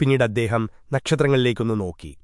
പിന്നീട് അദ്ദേഹം നക്ഷത്രങ്ങളിലേക്കൊന്നു നോക്കി.